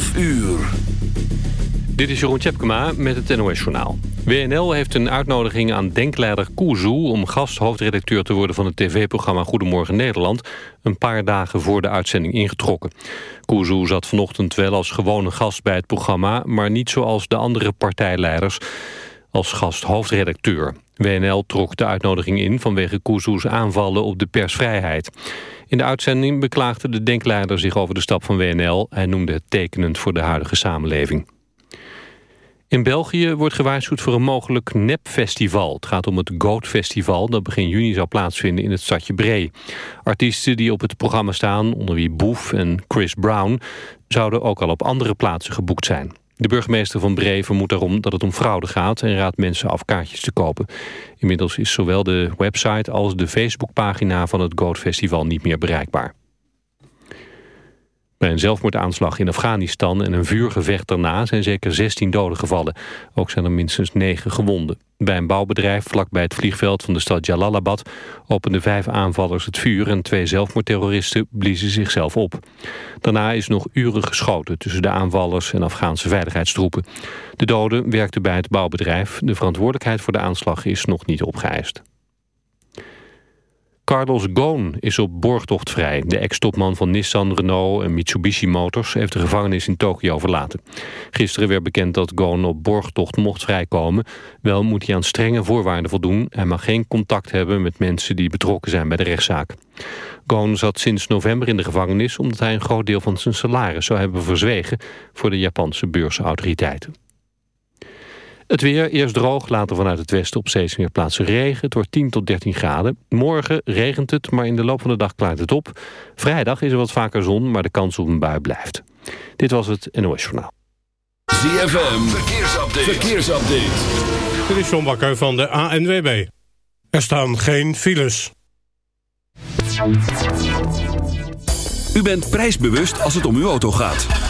12 uur. Dit is Jeroen Tjepkema met het NOS Journaal. WNL heeft een uitnodiging aan denkleider Kuzu... om gasthoofdredacteur te worden van het tv-programma Goedemorgen Nederland... een paar dagen voor de uitzending ingetrokken. Kuzu zat vanochtend wel als gewone gast bij het programma... maar niet zoals de andere partijleiders als gasthoofdredacteur. WNL trok de uitnodiging in vanwege Kuzu's aanvallen op de persvrijheid. In de uitzending beklaagde de denkleider zich over de stap van WNL. Hij noemde het tekenend voor de huidige samenleving. In België wordt gewaarschuwd voor een mogelijk nepfestival. Het gaat om het Goat Festival dat begin juni zou plaatsvinden in het stadje Bree. Artiesten die op het programma staan, onder wie Boef en Chris Brown... zouden ook al op andere plaatsen geboekt zijn. De burgemeester van Bree vermoedt daarom dat het om fraude gaat... en raadt mensen af kaartjes te kopen. Inmiddels is zowel de website als de Facebookpagina van het Goat Festival niet meer bereikbaar. Bij een zelfmoordaanslag in Afghanistan en een vuurgevecht daarna zijn zeker 16 doden gevallen. Ook zijn er minstens 9 gewonden. Bij een bouwbedrijf vlakbij het vliegveld van de stad Jalalabad openden vijf aanvallers het vuur en twee zelfmoordterroristen bliezen zichzelf op. Daarna is nog uren geschoten tussen de aanvallers en Afghaanse veiligheidstroepen. De doden werkten bij het bouwbedrijf. De verantwoordelijkheid voor de aanslag is nog niet opgeëist. Carlos Ghosn is op borgtocht vrij. De ex-topman van Nissan, Renault en Mitsubishi Motors... heeft de gevangenis in Tokio verlaten. Gisteren werd bekend dat Ghosn op borgtocht mocht vrijkomen. Wel moet hij aan strenge voorwaarden voldoen. Hij mag geen contact hebben met mensen die betrokken zijn bij de rechtszaak. Ghosn zat sinds november in de gevangenis... omdat hij een groot deel van zijn salaris zou hebben verzwegen... voor de Japanse beursautoriteiten. Het weer, eerst droog, later vanuit het westen op steeds meer plaatsen regen. Het wordt 10 tot 13 graden. Morgen regent het, maar in de loop van de dag klaart het op. Vrijdag is er wat vaker zon, maar de kans op een bui blijft. Dit was het NOS Journaal. ZFM, verkeersupdate. verkeersupdate. Dit is John Bakker van de ANWB. Er staan geen files. U bent prijsbewust als het om uw auto gaat.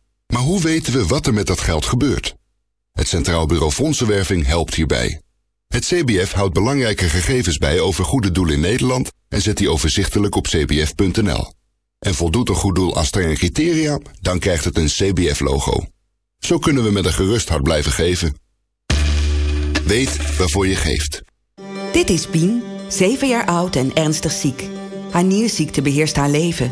Maar hoe weten we wat er met dat geld gebeurt? Het Centraal Bureau Fondsenwerving helpt hierbij. Het CBF houdt belangrijke gegevens bij over goede doelen in Nederland en zet die overzichtelijk op cbf.nl. En voldoet een goed doel aan strenge criteria, dan krijgt het een CBF-logo. Zo kunnen we met een gerust hart blijven geven. Weet waarvoor je geeft. Dit is Pien, 7 jaar oud en ernstig ziek. Haar nierziekte beheerst haar leven.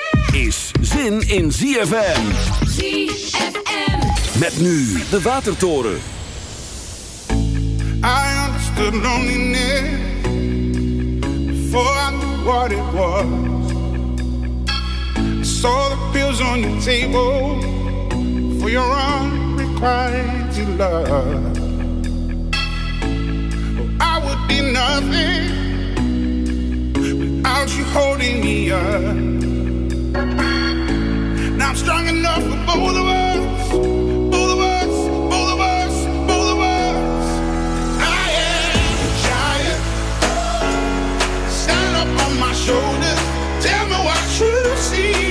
is zin in ZFM. ZFM. Met nu de Watertoren. I understood loneliness before I knew what it was. I saw the pills on your table for your unrequited love. Oh, I would be nothing without you holding me up. I'm strong enough for both of us. Both of us, both of us, both of us. I am a giant. Stand up on my shoulders. Tell me what you see.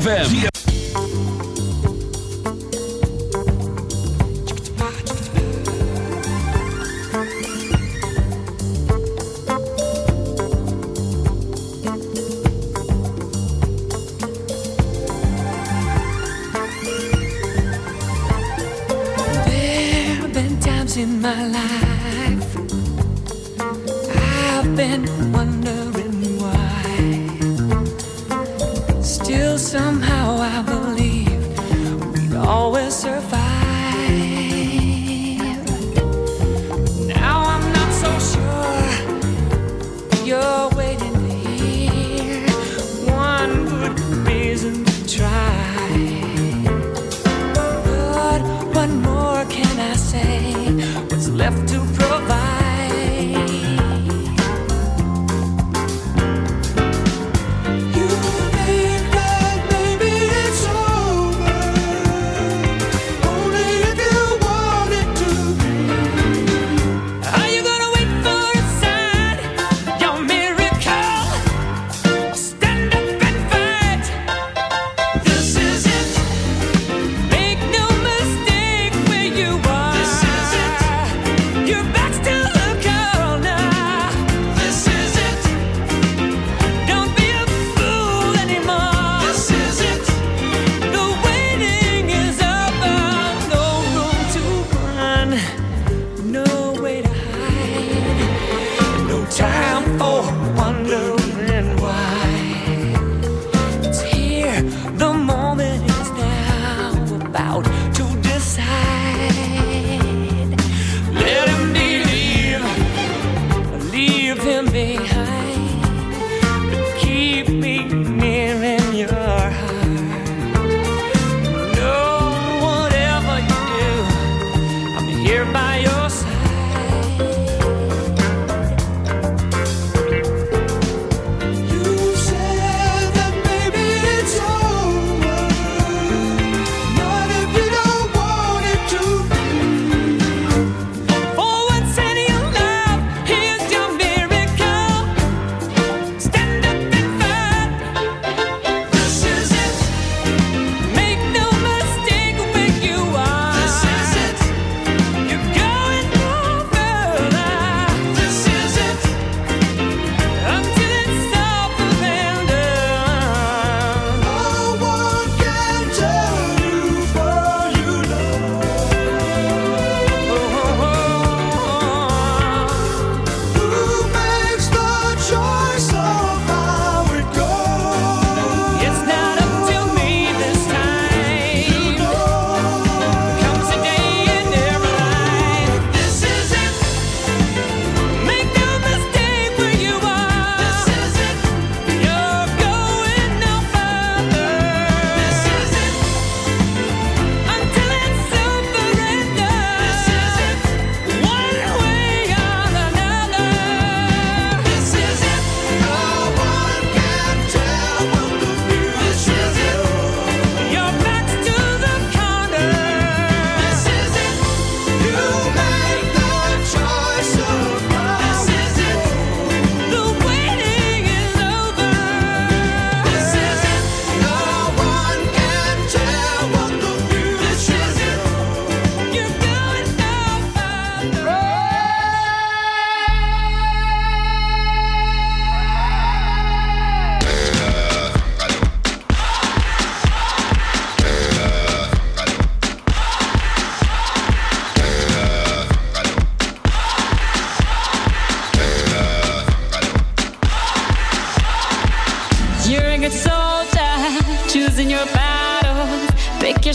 ZFM. times in my life I've been wondering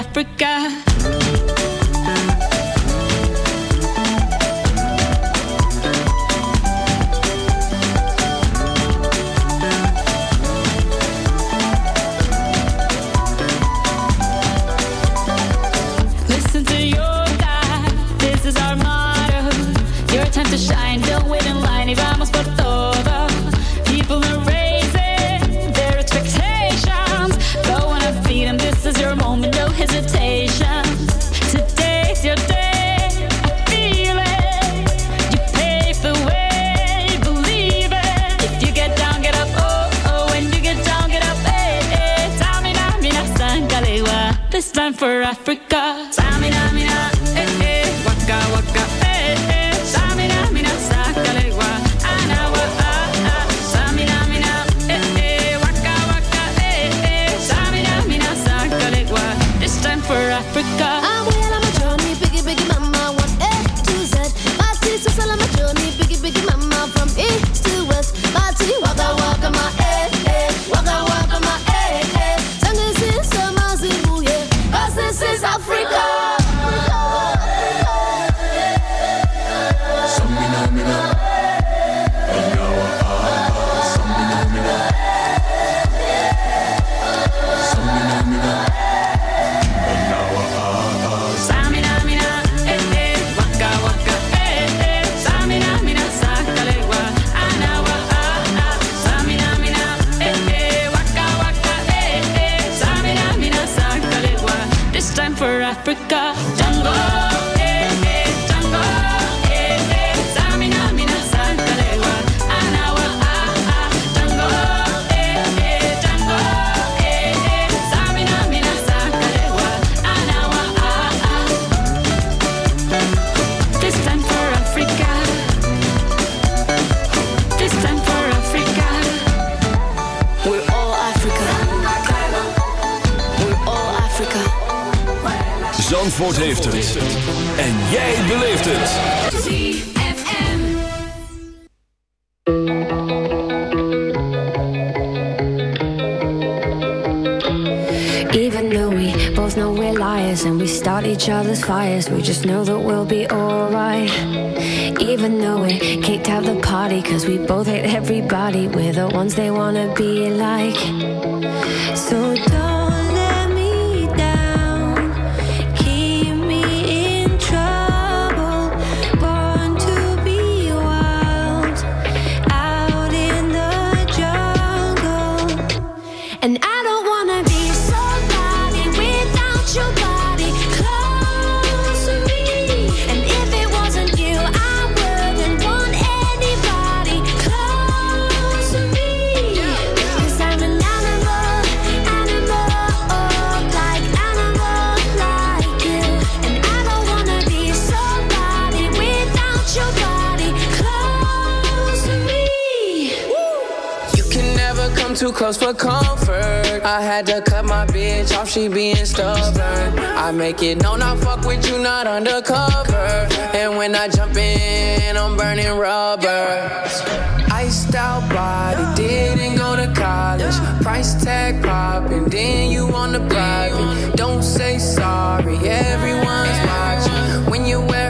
Africa. heeft het. En jij beleeft het. Even though we both know we're liars and we start each other's fires, we just know that we'll be alright. Even though we kicked out the party, cause we both hate everybody, we're the ones they wanna be like. too close for comfort. I had to cut my bitch off, she being stubborn. I make it known I fuck with you, not undercover. And when I jump in, I'm burning rubbers. Iced out body, didn't go to college. Price tag popping, then you on the private. Don't say sorry, everyone's watching. When you wear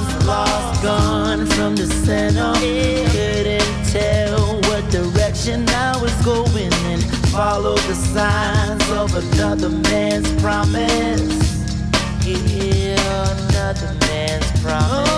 Was lost, gone from the center. Couldn't tell what direction I was going and follow the signs of another man's promise. Yeah, another man's promise.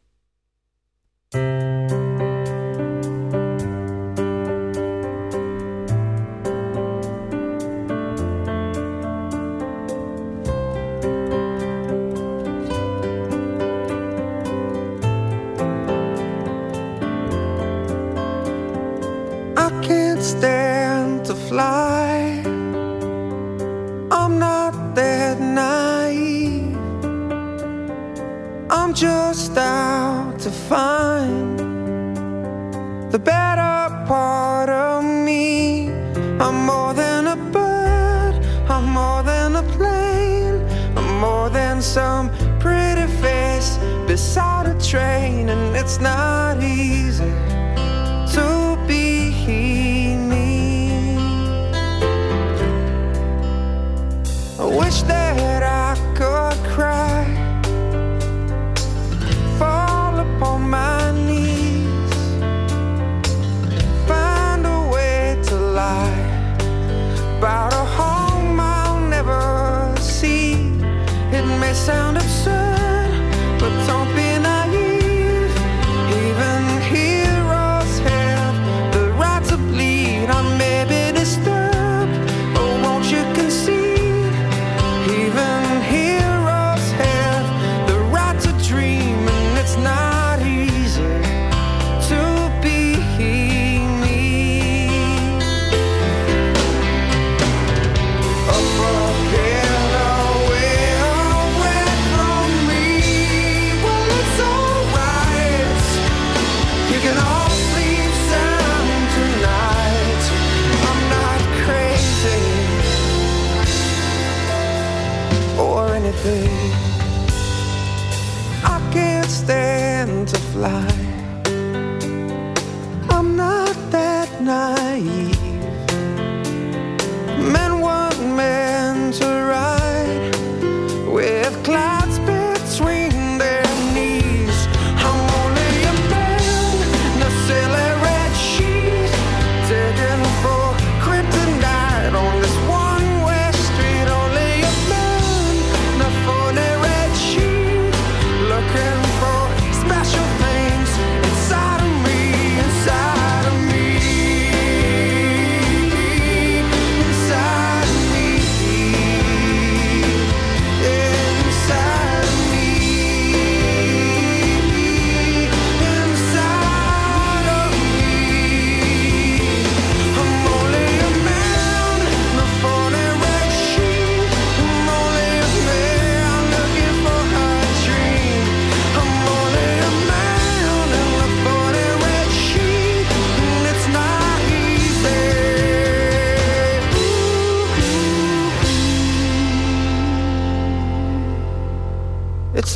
I can't stand to fly. I'm not that nice.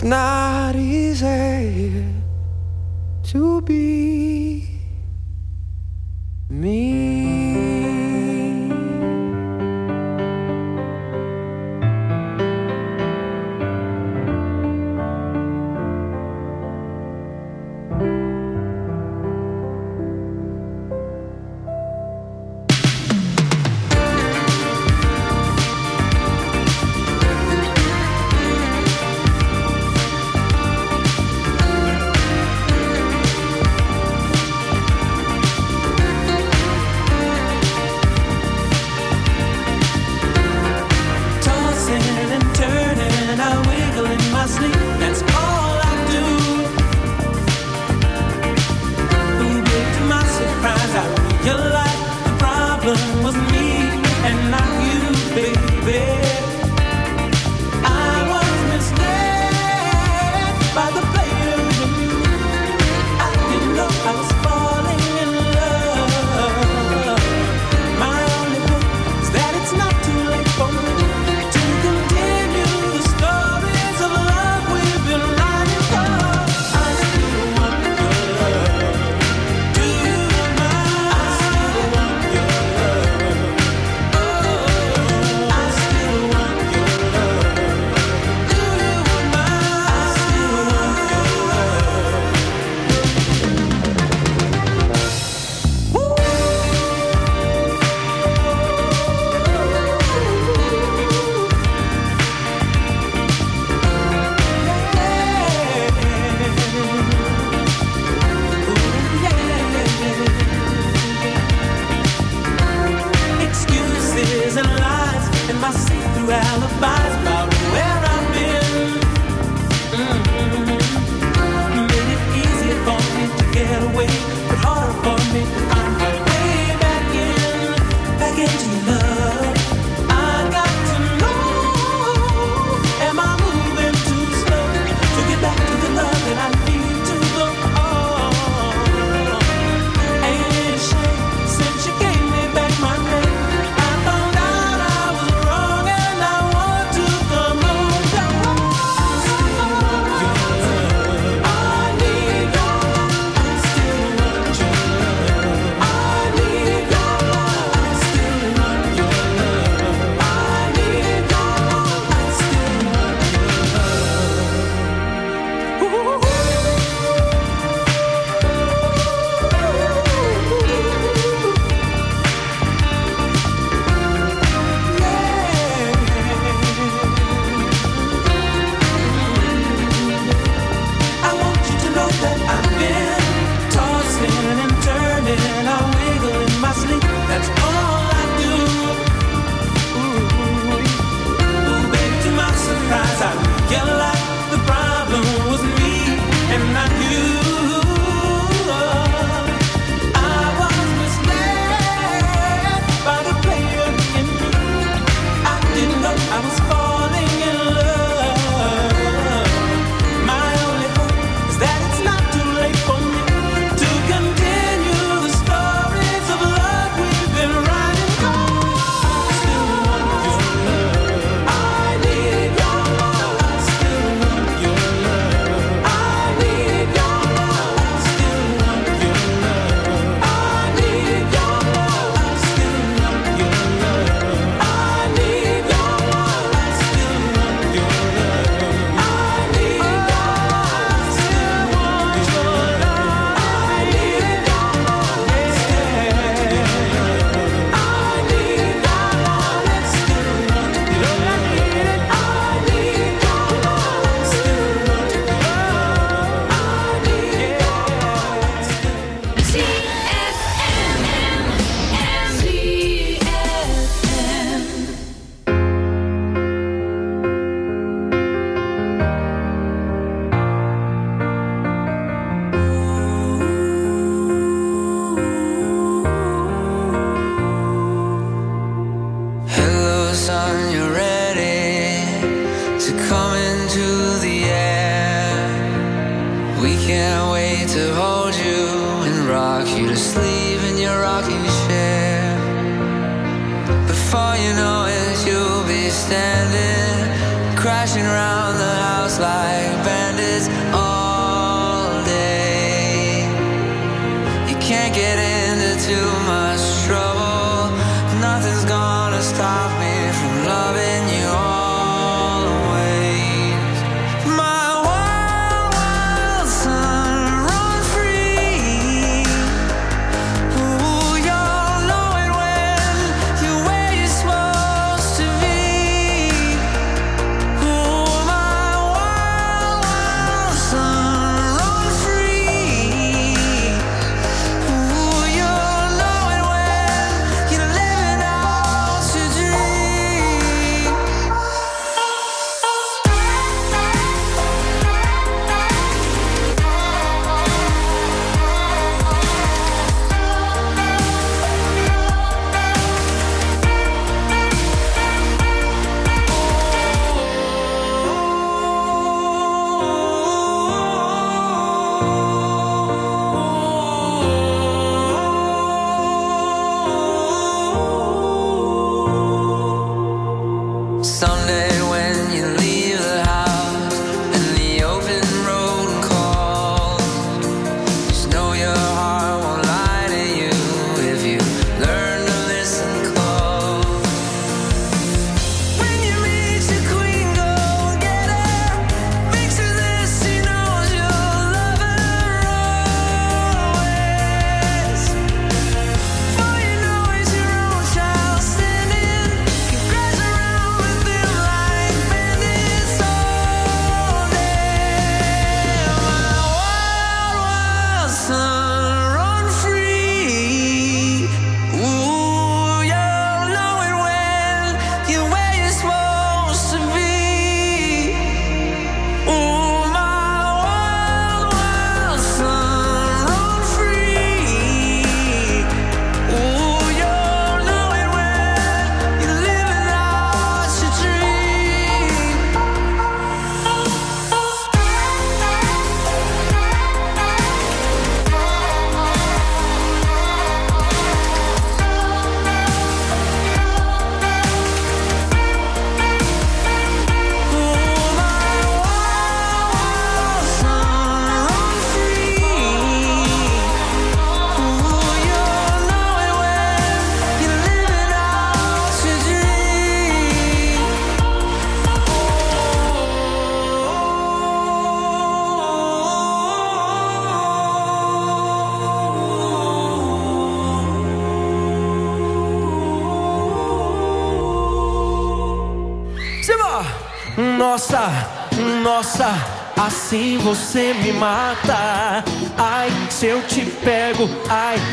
now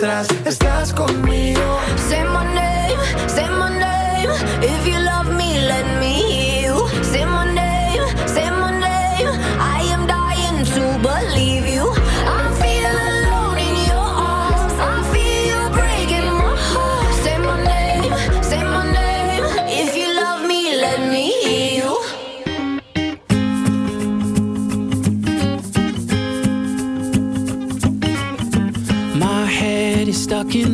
atrás. Estás con